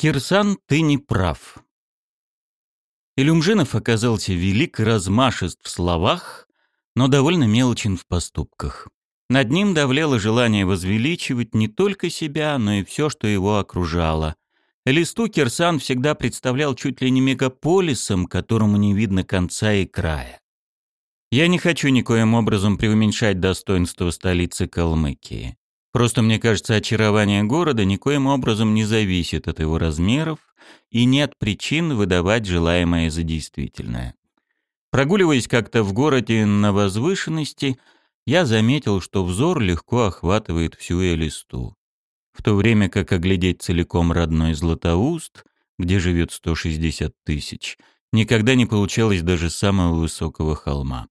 Кирсан, ты не прав. Илюмжинов оказался велик и размашист в словах, но довольно мелочен в поступках. Над ним давлело желание возвеличивать не только себя, но и все, что его окружало. Листу Кирсан всегда представлял чуть ли не мегаполисом, которому не видно конца и края. Я не хочу никоим образом преуменьшать достоинство столицы Калмыкии. Просто мне кажется, очарование города никоим образом не зависит от его размеров и нет причин выдавать желаемое за действительное. Прогуливаясь как-то в городе на возвышенности, я заметил, что взор легко охватывает всю Элисту. В то время как оглядеть целиком родной Златоуст, где живет 160 тысяч, никогда не получалось даже самого высокого холма.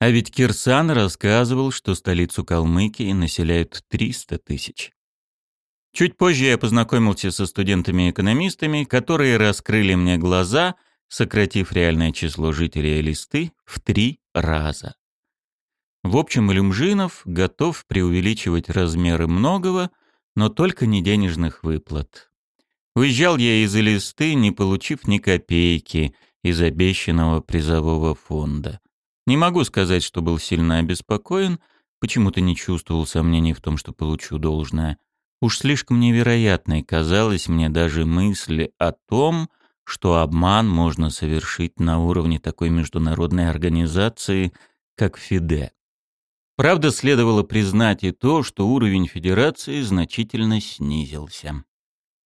А ведь Кирсан рассказывал, что столицу Калмыкии населяют 300 тысяч. Чуть позже я познакомился со студентами-экономистами, которые раскрыли мне глаза, сократив реальное число жителей Элисты в три раза. В общем, Илюмжинов готов преувеличивать размеры многого, но только не денежных выплат. Уезжал я из Элисты, не получив ни копейки из обещанного призового фонда. Не могу сказать, что был сильно обеспокоен, почему-то не чувствовал сомнений в том, что получу должное. Уж слишком невероятной казалась мне даже мысль о том, что обман можно совершить на уровне такой международной организации, как ФИДЕ. Правда, следовало признать и то, что уровень Федерации значительно снизился.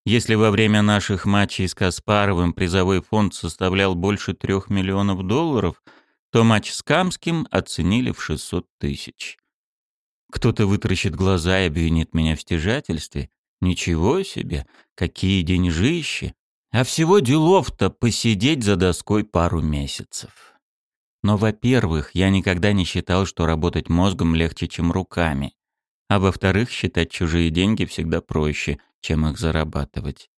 Если во время наших матчей с Каспаровым призовой фонд составлял больше трех миллионов долларов – то матч с Камским оценили в 600 тысяч. Кто-то вытаращит глаза и обвинит меня в стяжательстве. Ничего себе, какие деньжищи. А всего делов-то посидеть за доской пару месяцев. Но, во-первых, я никогда не считал, что работать мозгом легче, чем руками. А во-вторых, считать чужие деньги всегда проще, чем их зарабатывать.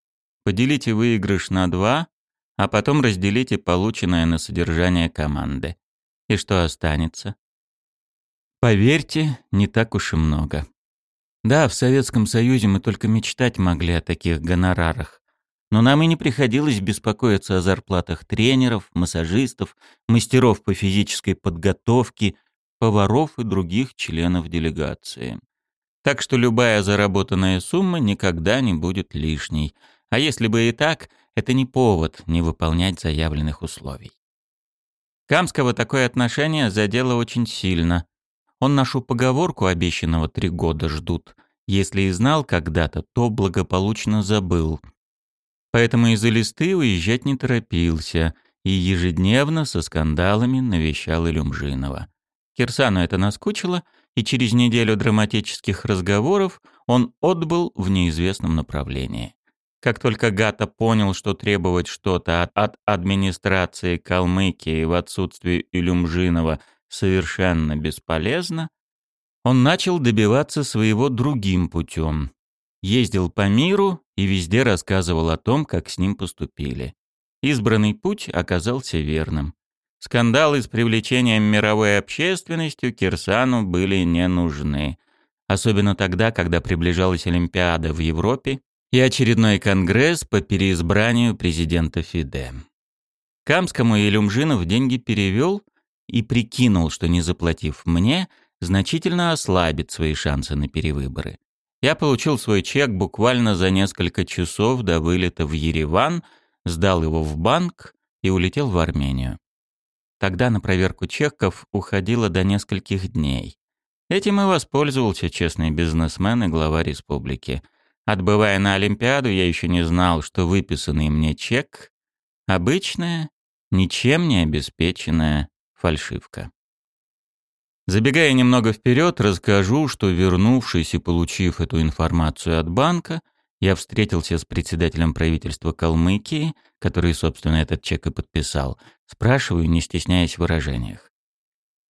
Поделите выигрыш на два, а потом разделите полученное на содержание команды. И что останется? Поверьте, не так уж и много. Да, в Советском Союзе мы только мечтать могли о таких гонорарах. Но нам и не приходилось беспокоиться о зарплатах тренеров, массажистов, мастеров по физической подготовке, поваров и других членов делегации. Так что любая заработанная сумма никогда не будет лишней. А если бы и так, это не повод не выполнять заявленных условий. Камского такое отношение задело очень сильно. Он нашу поговорку обещанного три года ждут. Если и знал когда-то, то благополучно забыл. Поэтому из Элисты уезжать не торопился и ежедневно со скандалами навещал Илюмжинова. Кирсану это наскучило, и через неделю драматических разговоров он отбыл в неизвестном направлении. Как только Гата понял, что требовать что-то от, от администрации Калмыкии в отсутствие Илюмжинова совершенно бесполезно, он начал добиваться своего другим путем. Ездил по миру и везде рассказывал о том, как с ним поступили. Избранный путь оказался верным. Скандалы с привлечением мировой общественностью Кирсану были не нужны. Особенно тогда, когда приближалась Олимпиада в Европе и очередной конгресс по переизбранию президента ФИДЕ. Камскому Илюмжинов деньги перевел и прикинул, что не заплатив мне, значительно ослабит свои шансы на перевыборы. Я получил свой чек буквально за несколько часов до вылета в Ереван, сдал его в банк и улетел в Армению. Тогда на проверку чеков уходило до нескольких дней. Этим и воспользовался честный бизнесмен и глава республики – Отбывая на Олимпиаду, я еще не знал, что выписанный мне чек — обычная, ничем не обеспеченная фальшивка. Забегая немного вперед, расскажу, что вернувшись и получив эту информацию от банка, я встретился с председателем правительства Калмыкии, который, собственно, этот чек и подписал. Спрашиваю, не стесняясь в выражениях.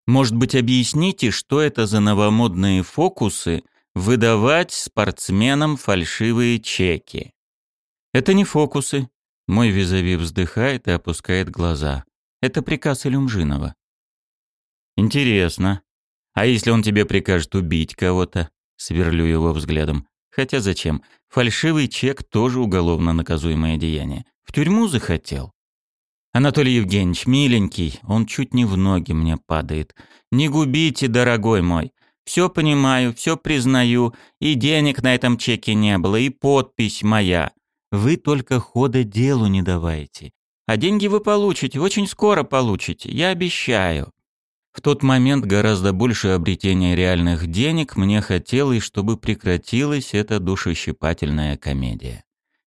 Может быть, объясните, что это за новомодные фокусы — выдавать спортсменам фальшивые чеки. Это не фокусы. Мой визави вздыхает и опускает глаза. Это приказ Илюмжинова. Интересно. А если он тебе прикажет убить кого-то? Сверлю его взглядом. Хотя зачем? Фальшивый чек тоже уголовно наказуемое деяние. В тюрьму захотел. Анатолий Евгеньевич, миленький, он чуть не в ноги мне падает. Не губите, дорогой мой. Все понимаю, все признаю, и денег на этом чеке не было, и подпись моя. Вы только хода делу не давайте. А деньги вы получите, очень скоро получите, я обещаю. В тот момент гораздо больше обретения реальных денег мне хотелось, чтобы прекратилась эта душещипательная комедия.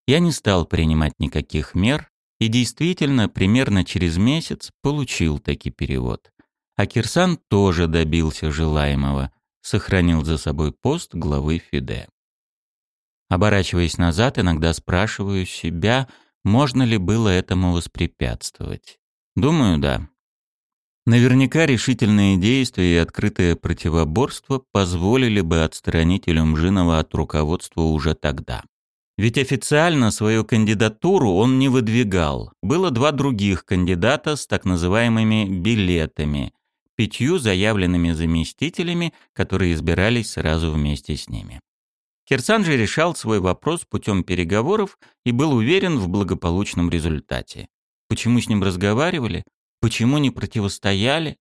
Я не стал принимать никаких мер и действительно примерно через месяц получил таки перевод. А Кирсан тоже добился желаемого, сохранил за собой пост главы ФИДЕ. Оборачиваясь назад, иногда спрашиваю себя, можно ли было этому воспрепятствовать. Думаю, да. Наверняка решительные действия и открытое противоборство позволили бы отстранить Илюмжинова от руководства уже тогда. Ведь официально свою кандидатуру он не выдвигал. Было два других кандидата с так называемыми «билетами», пятью заявленными заместителями, которые избирались сразу вместе с ними. Кирсан же решал свой вопрос путем переговоров и был уверен в благополучном результате. Почему с ним разговаривали? Почему не противостояли?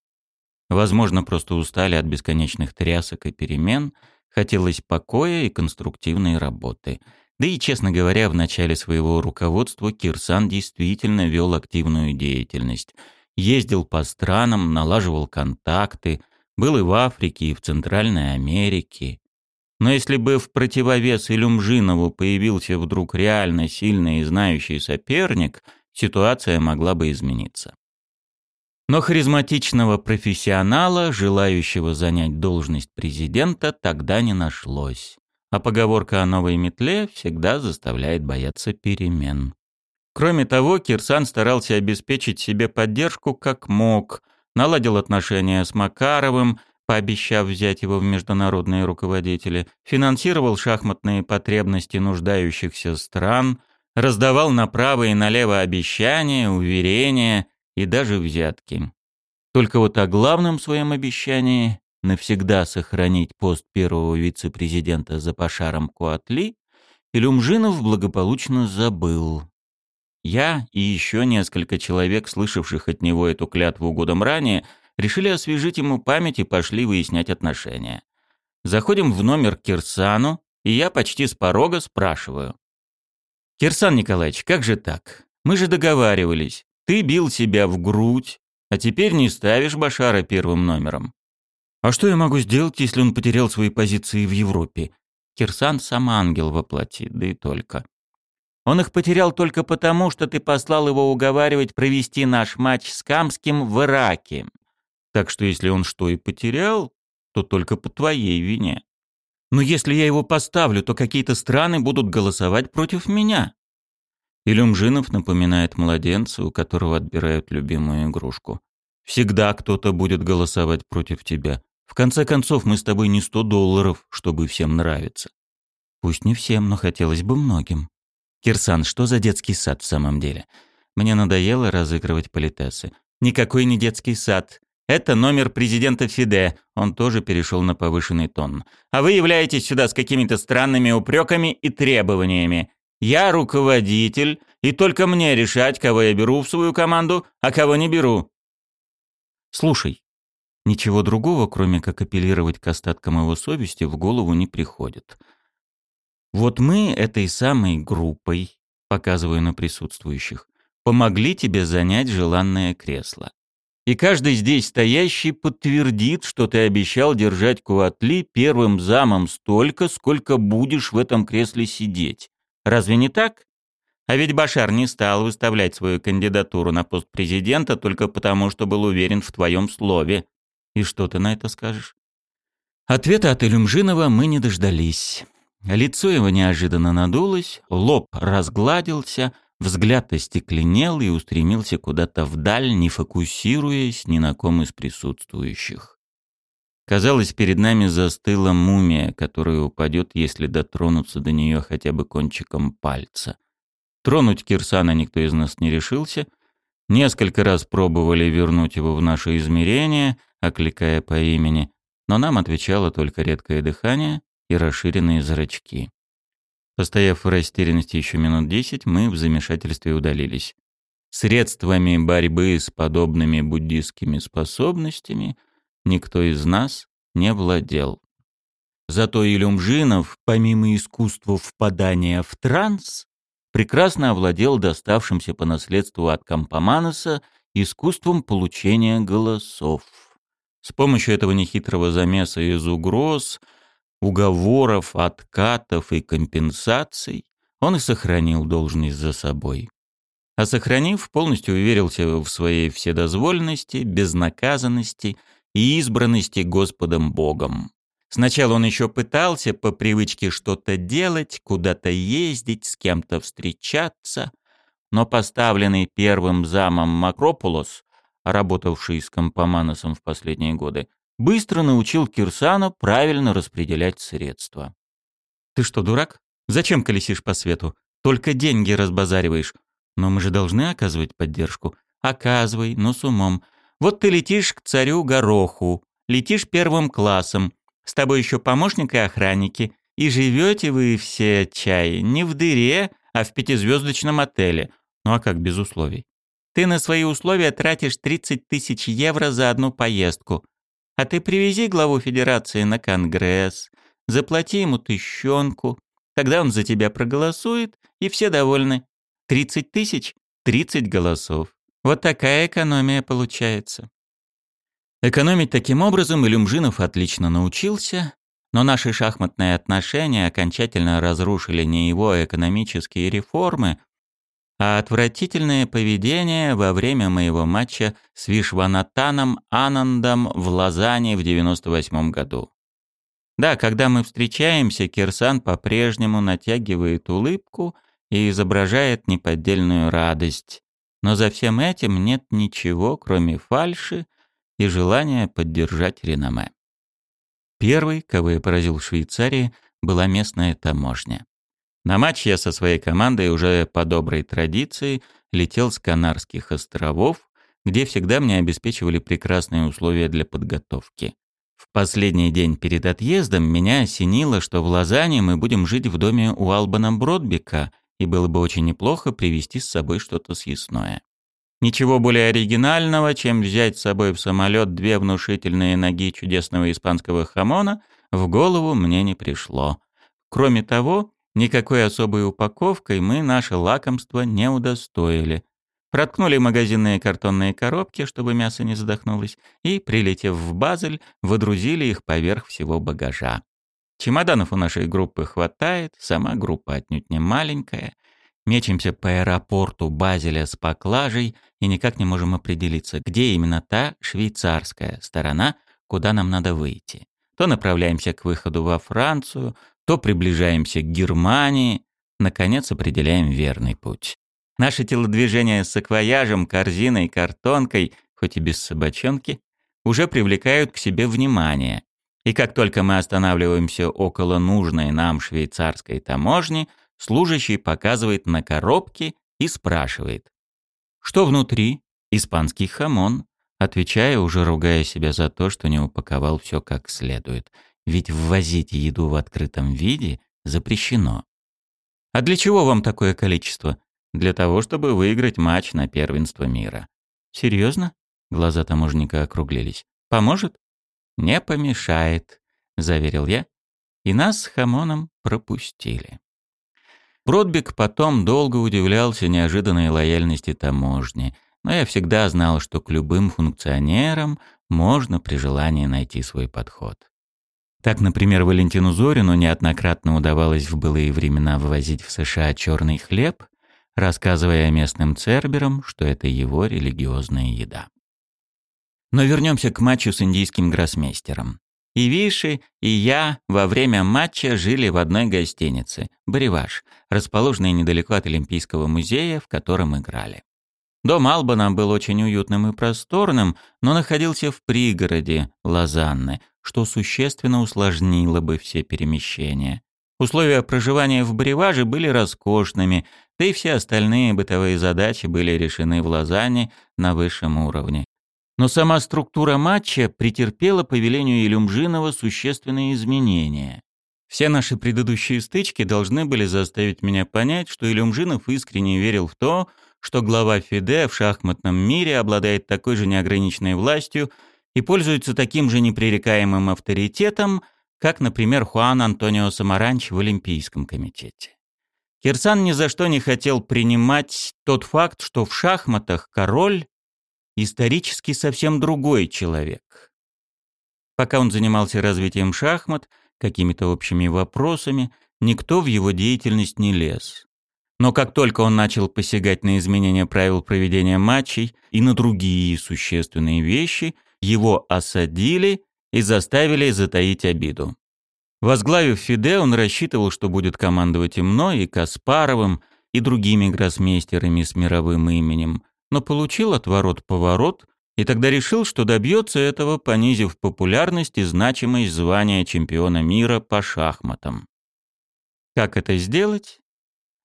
Возможно, просто устали от бесконечных трясок и перемен, хотелось покоя и конструктивной работы. Да и, честно говоря, в начале своего руководства Кирсан действительно вел активную деятельность. Ездил по странам, налаживал контакты, был и в Африке, и в Центральной Америке. Но если бы в противовес Илюмжинову появился вдруг реально сильный и знающий соперник, ситуация могла бы измениться. Но харизматичного профессионала, желающего занять должность президента, тогда не нашлось. А поговорка о новой метле всегда заставляет бояться перемен. Кроме того, Кирсан старался обеспечить себе поддержку как мог, наладил отношения с Макаровым, пообещав взять его в международные руководители, финансировал шахматные потребности нуждающихся стран, раздавал направо и налево обещания, уверения – и даже взятки. Только вот о главном своем обещании навсегда сохранить пост первого вице-президента за Пашаром Куатли Илюмжинов благополучно забыл. Я и еще несколько человек, слышавших от него эту клятву годом ранее, решили освежить ему память и пошли выяснять отношения. Заходим в номер к Кирсану, и я почти с порога спрашиваю. «Кирсан Николаевич, как же так? Мы же договаривались. Ты бил себя в грудь, а теперь не ставишь Башара первым номером. А что я могу сделать, если он потерял свои позиции в Европе? Кирсан сам ангел воплоти, да и только. Он их потерял только потому, что ты послал его уговаривать провести наш матч с Камским в Ираке. Так что если он что и потерял, то только по твоей вине. Но если я его поставлю, то какие-то страны будут голосовать против меня. Илюмжинов напоминает младенца, у которого отбирают любимую игрушку. Всегда кто-то будет голосовать против тебя. В конце концов, мы с тобой не сто долларов, чтобы всем нравиться. Пусть не всем, но хотелось бы многим. Кирсан, что за детский сад в самом деле? Мне надоело разыгрывать политесы. Никакой не детский сад. Это номер президента Фиде. Он тоже перешел на повышенный тон. А вы являетесь сюда с какими-то странными упреками и требованиями. Я руководитель, и только мне решать, кого я беру в свою команду, а кого не беру. Слушай, ничего другого, кроме как апеллировать к остаткам его совести, в голову не приходит. Вот мы этой самой группой, показываю на присутствующих, помогли тебе занять желанное кресло. И каждый здесь стоящий подтвердит, что ты обещал держать Куатли первым замом столько, сколько будешь в этом кресле сидеть. Разве не так? А ведь Башар не стал выставлять свою кандидатуру на пост президента только потому, что был уверен в твоем слове. И что ты на это скажешь? Ответа от Илюмжинова мы не дождались. Лицо его неожиданно надулось, лоб разгладился, взгляд остекленел и устремился куда-то вдаль, не фокусируясь ни на ком из присутствующих. Казалось, перед нами застыла мумия, которая упадет, если дотронуться до нее хотя бы кончиком пальца. Тронуть Кирсана никто из нас не решился. Несколько раз пробовали вернуть его в наше измерение, окликая по имени, но нам отвечало только редкое дыхание и расширенные зрачки. Постояв в растерянности еще минут десять, мы в замешательстве удалились. Средствами борьбы с подобными буддистскими способностями никто из нас не владел. Зато Илюмжинов, помимо искусства впадания в транс, прекрасно овладел доставшимся по наследству от Кампоманоса искусством получения голосов. С помощью этого нехитрого замеса из угроз, уговоров, откатов и компенсаций он и сохранил должность за собой. А сохранив, полностью уверился в своей вседозволенности, безнаказанности и избранности Господом Богом. Сначала он еще пытался по привычке что-то делать, куда-то ездить, с кем-то встречаться, но поставленный первым замом Макропулос, работавший с Компоманосом в последние годы, быстро научил Кирсана правильно распределять средства. «Ты что, дурак? Зачем колесишь по свету? Только деньги разбазариваешь. Но мы же должны оказывать поддержку. Оказывай, но с умом. Вот ты летишь к царю Гороху, летишь первым классом, с тобой еще помощник и охранники, и живете вы все, чай, не в дыре, а в пятизвездочном отеле. Ну а как без условий? Ты на свои условия тратишь 30 тысяч евро за одну поездку. А ты привези главу федерации на конгресс, заплати ему тыщенку, тогда он за тебя проголосует, и все довольны. 30 тысяч — 30 голосов. Вот такая экономия получается. Экономить таким образом Илюмжинов отлично научился, но наши шахматные отношения окончательно разрушили не его экономические реформы, а отвратительное поведение во время моего матча с Вишванатаном Анандом в Лозанне в 98 году. Да, когда мы встречаемся, Кирсан по-прежнему натягивает улыбку и изображает неподдельную радость. Но за всем этим нет ничего, кроме фальши и желания поддержать реноме. Первый, кого я поразил в Швейцарии, была местная таможня. На матч я со своей командой уже по доброй традиции летел с Канарских островов, где всегда мне обеспечивали прекрасные условия для подготовки. В последний день перед отъездом меня осенило, что в Лозанне мы будем жить в доме у Албана Бродбека, и было бы очень неплохо привезти с собой что-то съестное. Ничего более оригинального, чем взять с собой в самолет две внушительные ноги чудесного испанского хамона, в голову мне не пришло. Кроме того, Никакой особой упаковкой мы наше лакомство не удостоили. Проткнули магазинные картонные коробки, чтобы мясо не задохнулось, и, прилетев в Базель, выдрузили их поверх всего багажа. Чемоданов у нашей группы хватает, сама группа отнюдь не маленькая. Мечемся по аэропорту Базеля с поклажей и никак не можем определиться, где именно та швейцарская сторона, куда нам надо выйти. То направляемся к выходу во Францию, то приближаемся к Германии, наконец определяем верный путь. Наши телодвижения с саквояжем, корзиной, картонкой, хоть и без собачонки, уже привлекают к себе внимание. И как только мы останавливаемся около нужной нам швейцарской таможни, служащий показывает на коробке и спрашивает. «Что внутри?» «Испанский хамон», отвечая, уже ругая себя за то, что не упаковал все как следует – ведь ввозить еду в открытом виде запрещено. А для чего вам такое количество? Для того, чтобы выиграть матч на первенство мира. Серьезно? Глаза таможника округлились. Поможет? Не помешает, заверил я. И нас с Хамоном пропустили. Бродбек потом долго удивлялся неожиданной лояльности таможни, но я всегда знал, что к любым функционерам можно при желании найти свой подход. Так, например, Валентину Зорину неоднократно удавалось в былые времена вывозить в США черный хлеб, рассказывая местным церберам, что это его религиозная еда. Но вернемся к матчу с индийским гроссмейстером. И Виши, и я во время матча жили в одной гостинице «Бариваш», расположенной недалеко от Олимпийского музея, в котором играли. Дом Албана был очень уютным и просторным, но находился в пригороде Лозанны, что существенно усложнило бы все перемещения. Условия проживания в Бреваже были роскошными, да и все остальные бытовые задачи были решены в Лозанне на высшем уровне. Но сама структура матча претерпела по велению Илюмжинова существенные изменения. Все наши предыдущие стычки должны были заставить меня понять, что Илюмжинов искренне верил в то, что глава ФИДЕ в шахматном мире обладает такой же неограниченной властью и пользуется таким же непререкаемым авторитетом, как, например, Хуан Антонио Самаранч в Олимпийском комитете. Кирсан ни за что не хотел принимать тот факт, что в шахматах король исторически совсем другой человек. Пока он занимался развитием шахмат, какими-то общими вопросами, никто в его деятельность не лез. Но как только он начал посягать на изменения правил проведения матчей и на другие существенные вещи, его осадили и заставили затаить обиду. Возглавив ФИДЕ, он рассчитывал, что будет командовать и мной, и Каспаровым, и другими гроссмейстерами с мировым именем, но получил отворот-поворот и тогда решил, что добьется этого, понизив популярность и значимость звания чемпиона мира по шахматам. Как это сделать?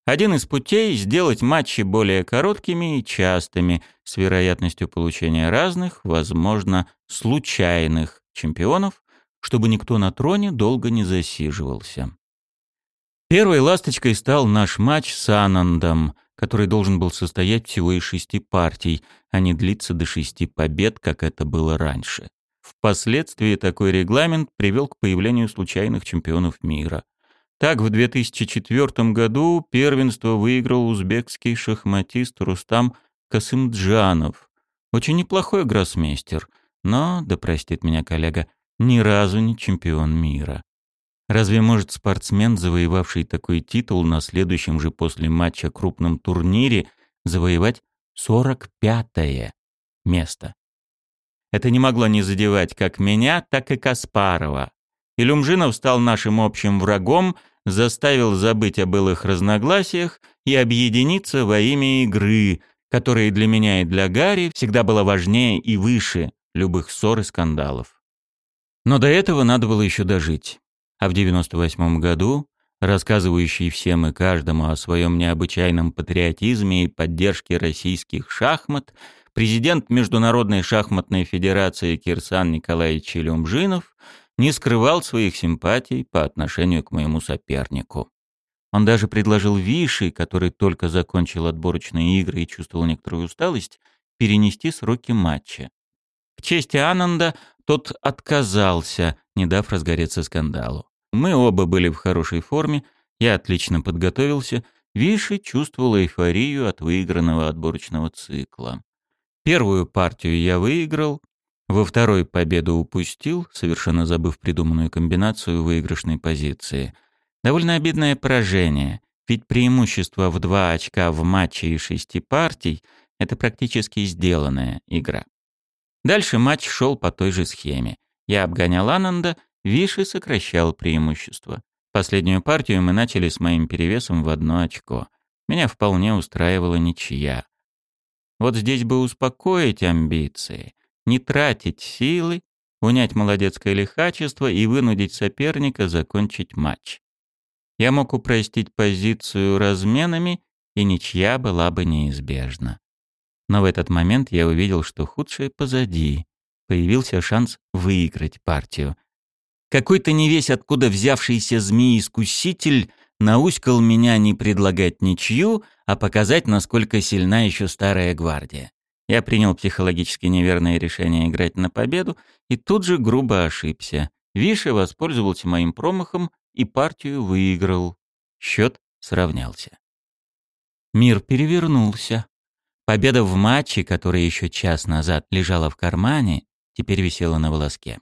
Один из путей — сделать матчи более короткими и частыми, с вероятностью получения разных, возможно, случайных чемпионов, чтобы никто на троне долго не засиживался. Первой ласточкой стал наш матч с Анандом, который должен был состоять всего из шести партий, а не длиться до шести побед, как это было раньше. Впоследствии такой регламент привел к появлению случайных чемпионов мира. Так, в 2004 году первенство выиграл узбекский шахматист Рустам Касымджанов. Очень неплохой гроссмейстер, но, да простит меня коллега, ни разу не чемпион мира. Разве может спортсмен, завоевавший такой титул на следующем же после матча крупном турнире, завоевать 45-е место? Это не могло не задевать как меня, так и Каспарова. Илюмжинов стал нашим общим врагом, заставил забыть о былых разногласиях и объединиться во имя игры, которая для меня и для Гарри всегда была важнее и выше любых ссор и скандалов. Но до этого надо было еще дожить а в 98 году, рассказывающий всем и каждому о своем необычайном патриотизме и поддержке российских шахмат, президент Международной шахматной федерации Кирсан Николаевич Челюмжинов не скрывал своих симпатий по отношению к моему сопернику. Он даже предложил Виши, который только закончил отборочные игры и чувствовал некоторую усталость, перенести сроки матча. К чести Ананда тот отказался, не дав разгореться скандалу. Мы оба были в хорошей форме, я отлично подготовился, Виши чувствовал эйфорию от выигранного отборочного цикла. Первую партию я выиграл, во второй победу упустил, совершенно забыв придуманную комбинацию выигрышной позиции. Довольно обидное поражение, ведь преимущество в два очка в матче и шести партий — это практически сделанная игра. Дальше матч шел по той же схеме. Я обгонял Ананда, Виши сокращал преимущество. Последнюю партию мы начали с моим перевесом в одно очко. Меня вполне устраивала ничья. Вот здесь бы успокоить амбиции, не тратить силы, унять молодецкое лихачество и вынудить соперника закончить матч. Я мог упростить позицию разменами, и ничья была бы неизбежна. Но в этот момент я увидел, что худшее позади. Появился шанс выиграть партию. Какой-то не весь откуда взявшийся змей-искуситель науськал меня не предлагать ничью, а показать, насколько сильна еще старая гвардия. Я принял психологически неверное решение играть на победу и тут же грубо ошибся. Виша воспользовался моим промахом и партию выиграл. Счет сравнялся. Мир перевернулся. Победа в матче, которая еще час назад лежала в кармане, теперь висела на волоске.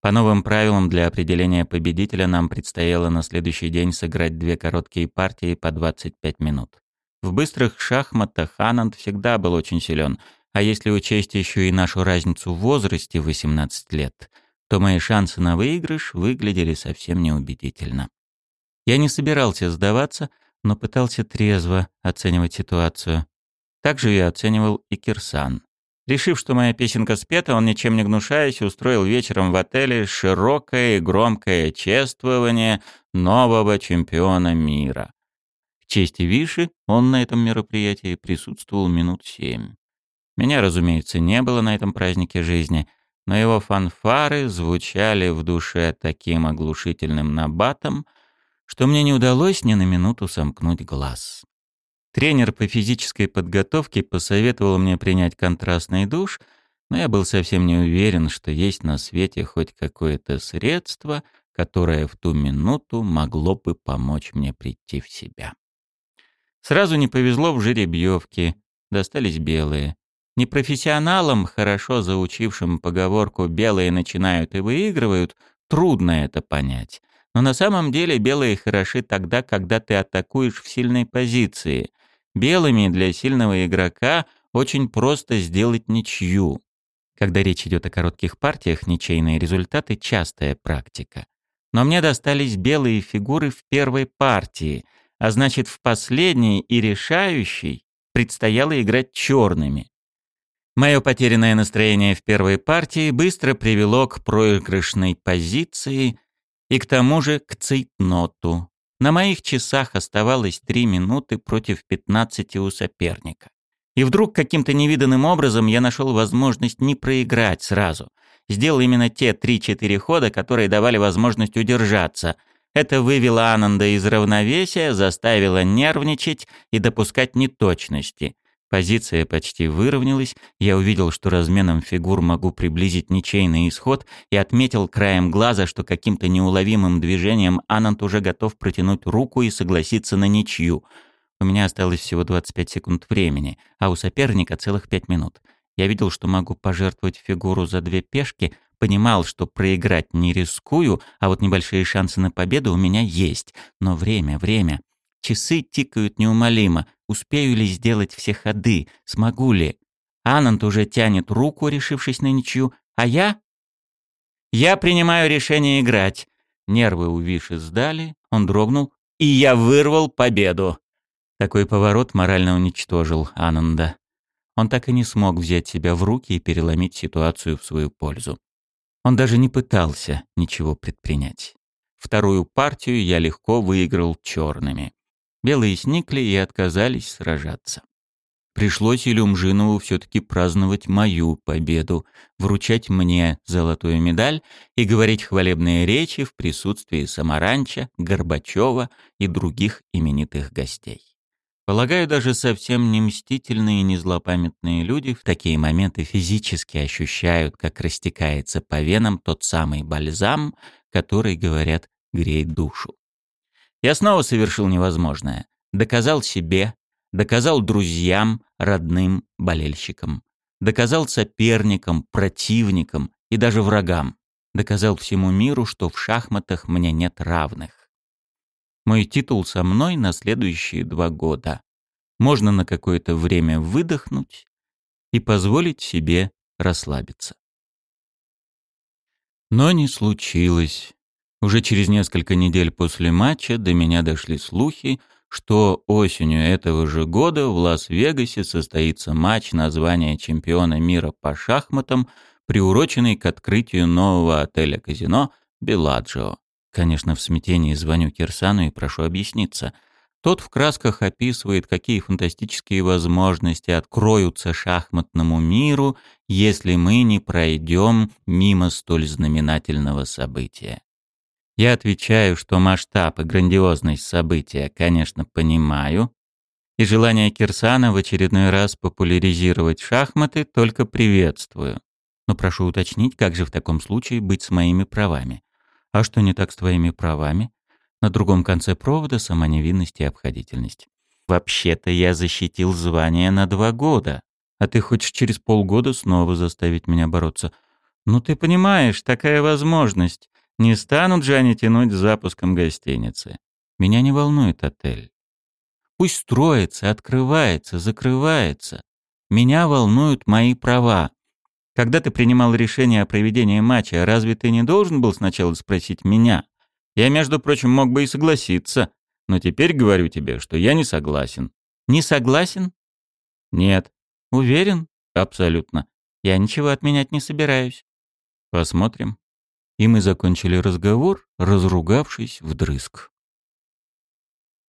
По новым правилам для определения победителя нам предстояло на следующий день сыграть две короткие партии по 25 минут. В быстрых шахматах Ананд всегда был очень силен, а если учесть еще и нашу разницу в возрасте 18 лет, то мои шансы на выигрыш выглядели совсем неубедительно. Я не собирался сдаваться, но пытался трезво оценивать ситуацию. Также я оценивал и Кирсан. Решив, что моя песенка спета, он, ничем не гнушаясь, устроил вечером в отеле широкое и громкое чествование нового чемпиона мира. В честь Виши он на этом мероприятии присутствовал минут семь. Меня, разумеется, не было на этом празднике жизни, но его фанфары звучали в душе таким оглушительным набатом, что мне не удалось ни на минуту сомкнуть глаз. Тренер по физической подготовке посоветовал мне принять контрастный душ, но я был совсем не уверен, что есть на свете хоть какое-то средство, которое в ту минуту могло бы помочь мне прийти в себя. Сразу не повезло в жеребьевке, достались белые. Непрофессионалам, хорошо заучившим поговорку «белые начинают и выигрывают», трудно это понять. Но на самом деле белые хороши тогда, когда ты атакуешь в сильной позиции. Белыми для сильного игрока очень просто сделать ничью. Когда речь идет о коротких партиях, ничейные результаты – частая практика. Но мне достались белые фигуры в первой партии, а значит в последней и решающей предстояло играть черными. Мое потерянное настроение в первой партии быстро привело к проигрышной позиции и к тому же к цейтноту. На моих часах оставалось 3 минуты против 15 у соперника. И вдруг каким-то невиданным образом я нашел возможность не проиграть сразу. Сделал именно те 3-4 хода, которые давали возможность удержаться. Это вывело Ананда из равновесия, заставило нервничать и допускать неточности. Позиция почти выровнялась, я увидел, что разменом фигур могу приблизить ничейный исход и отметил краем глаза, что каким-то неуловимым движением Ананд уже готов протянуть руку и согласиться на ничью. У меня осталось всего 25 секунд времени, а у соперника целых 5 минут. Я видел, что могу пожертвовать фигуру за две пешки, понимал, что проиграть не рискую, а вот небольшие шансы на победу у меня есть. Но время, время. Часы тикают неумолимо. Успею ли сделать все ходы? Смогу ли? Ананд уже тянет руку, решившись на ничью, а я? Я принимаю решение играть. Нервы у Виши сдали, он дрогнул, и я вырвал победу. Такой поворот морально уничтожил Ананда. Он так и не смог взять себя в руки и переломить ситуацию в свою пользу. Он даже не пытался ничего предпринять. Вторую партию я легко выиграл черными. Белые сникли и отказались сражаться. Пришлось Илюмжинову все-таки праздновать мою победу, вручать мне золотую медаль и говорить хвалебные речи в присутствии Самаранча, Горбачева и других именитых гостей. Полагаю, даже совсем не мстительные и не злопамятные люди в такие моменты физически ощущают, как растекается по венам тот самый бальзам, который, говорят, греет душу. Я снова совершил невозможное. Доказал себе, доказал друзьям, родным, болельщикам. Доказал соперникам, противникам и даже врагам. Доказал всему миру, что в шахматах мне нет равных. Мой титул со мной на следующие два года. Можно на какое-то время выдохнуть и позволить себе расслабиться. Но не случилось. Уже через несколько недель после матча до меня дошли слухи, что осенью этого же года в Лас-Вегасе состоится матч на звание чемпиона мира по шахматам, приуроченный к открытию нового отеля-казино «Беладжио». Конечно, в смятении звоню Кирсану и прошу объясниться. Тот в красках описывает, какие фантастические возможности откроются шахматному миру, если мы не пройдем мимо столь знаменательного события. Я отвечаю, что масштаб и грандиозность события, конечно, понимаю, и желание Кирсана в очередной раз популяризировать шахматы только приветствую. Но прошу уточнить, как же в таком случае быть с моими правами? А что не так с твоими правами? На другом конце провода сама невинность и обходительность. Вообще-то я защитил звание на два года, а ты хочешь через полгода снова заставить меня бороться. Ну ты понимаешь, такая возможность. Не станут же они тянуть с запуском гостиницы. Меня не волнует отель. Пусть строится, открывается, закрывается. Меня волнуют мои права. Когда ты принимал решение о проведении матча, разве ты не должен был сначала спросить меня? Я, между прочим, мог бы и согласиться, но теперь говорю тебе, что я не согласен. Не согласен? Нет. Уверен? Абсолютно. Я ничего отменять не собираюсь. Посмотрим и мы закончили разговор, разругавшись вдрызг.